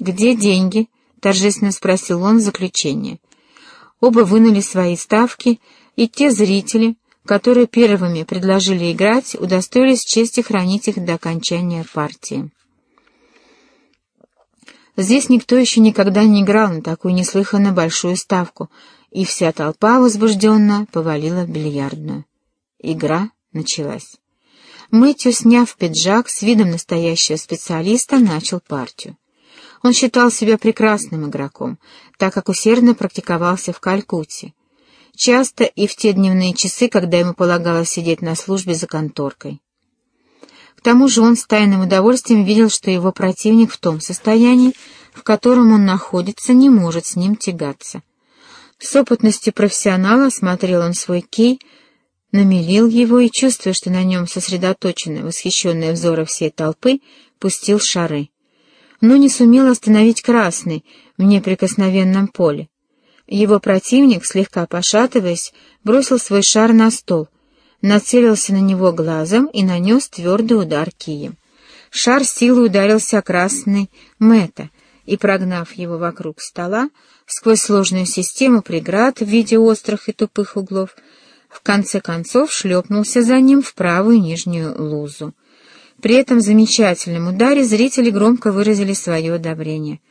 «Где деньги?» — торжественно спросил он в заключение. Оба вынули свои ставки, и те зрители, которые первыми предложили играть, удостоились чести хранить их до окончания партии. Здесь никто еще никогда не играл на такую неслыханно большую ставку, и вся толпа возбужденно повалила в бильярдную. Игра началась. Мэтью, сняв пиджак, с видом настоящего специалиста, начал партию. Он считал себя прекрасным игроком, так как усердно практиковался в Калькутте. Часто и в те дневные часы, когда ему полагалось сидеть на службе за конторкой. К тому же он с тайным удовольствием видел, что его противник в том состоянии, в котором он находится, не может с ним тягаться. С опытностью профессионала смотрел он свой кей, намелил его и, чувствуя, что на нем сосредоточены восхищенные взоры всей толпы, пустил шары. Но не сумел остановить красный в неприкосновенном поле. Его противник, слегка пошатываясь, бросил свой шар на стол, нацелился на него глазом и нанес твердый удар кием. Шар силой ударился о красный Мэтта, и, прогнав его вокруг стола, сквозь сложную систему преград в виде острых и тупых углов, в конце концов шлепнулся за ним в правую нижнюю лузу. При этом замечательном ударе зрители громко выразили свое одобрение —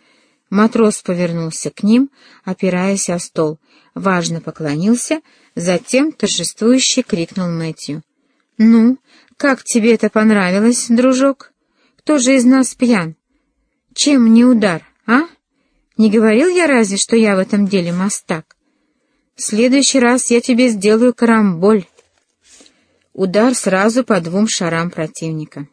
Матрос повернулся к ним, опираясь о стол, важно поклонился, затем торжествующе крикнул Мэтью. «Ну, как тебе это понравилось, дружок? Кто же из нас пьян? Чем мне удар, а? Не говорил я разве, что я в этом деле мастак? В следующий раз я тебе сделаю карамболь». Удар сразу по двум шарам противника.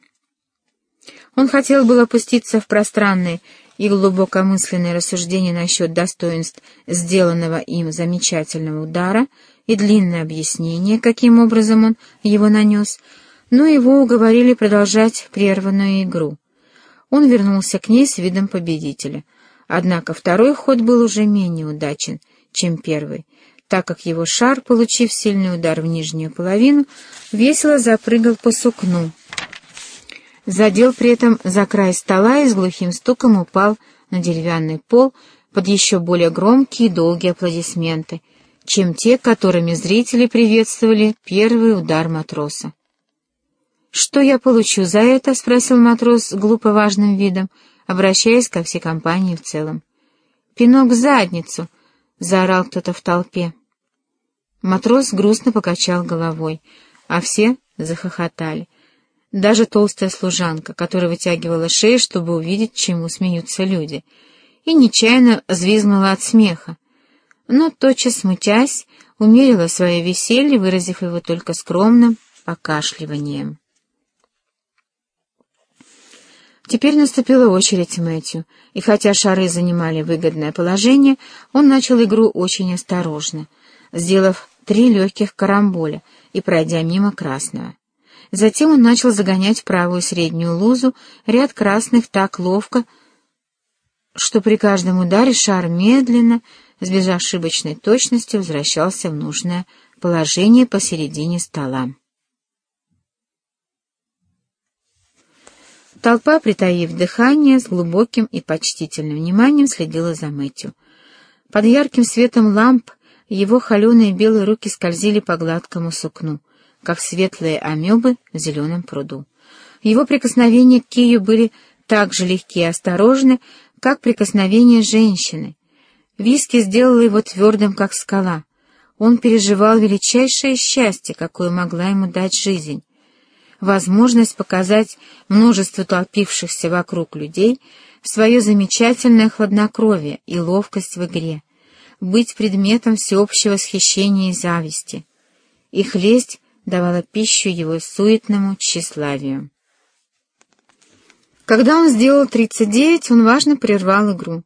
Он хотел было опуститься в пространное и глубокомысленные рассуждения насчет достоинств сделанного им замечательного удара и длинное объяснение, каким образом он его нанес, но его уговорили продолжать прерванную игру. Он вернулся к ней с видом победителя. Однако второй ход был уже менее удачен, чем первый, так как его шар, получив сильный удар в нижнюю половину, весело запрыгал по сукну, задел при этом за край стола и с глухим стуком упал на деревянный пол под еще более громкие и долгие аплодисменты, чем те, которыми зрители приветствовали первый удар матроса. «Что я получу за это?» — спросил матрос с глупо важным видом, обращаясь ко всей компании в целом. «Пинок в задницу!» — заорал кто-то в толпе. Матрос грустно покачал головой, а все захохотали. Даже толстая служанка, которая вытягивала шею, чтобы увидеть, чему смеются люди, и нечаянно взвизгнула от смеха. Но, тотчас смутясь, умерила свое веселье, выразив его только скромным покашливанием. Теперь наступила очередь Мэтью, и хотя шары занимали выгодное положение, он начал игру очень осторожно, сделав три легких карамболя и пройдя мимо красного. Затем он начал загонять в правую среднюю лузу ряд красных так ловко, что при каждом ударе шар медленно, с безошибочной точностью возвращался в нужное положение посередине стола. Толпа, притаив дыхание, с глубоким и почтительным вниманием следила за Мэтью. Под ярким светом ламп его холеные белые руки скользили по гладкому сукну — как светлые амебы в зеленом пруду. Его прикосновения к Кию были так же легки и осторожны, как прикосновения женщины. Виски сделала его твердым, как скала. Он переживал величайшее счастье, какое могла ему дать жизнь. Возможность показать множеству толпившихся вокруг людей свое замечательное хладнокровие и ловкость в игре, быть предметом всеобщего восхищения и зависти. Их лесть давала пищу его суетному тщеславию. Когда он сделал 39, он важно прервал игру,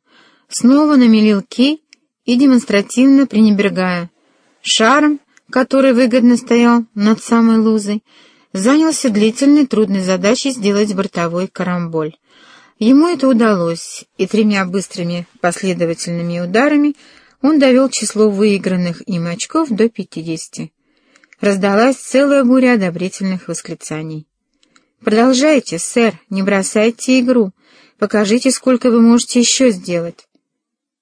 снова намелил кей и, демонстративно пренебрегая шаром, который выгодно стоял над самой лузой, занялся длительной трудной задачей сделать бортовой карамболь. Ему это удалось, и тремя быстрыми последовательными ударами он довел число выигранных им очков до пятидесяти раздалась целая буря одобрительных восклицаний. «Продолжайте, сэр, не бросайте игру. Покажите, сколько вы можете еще сделать».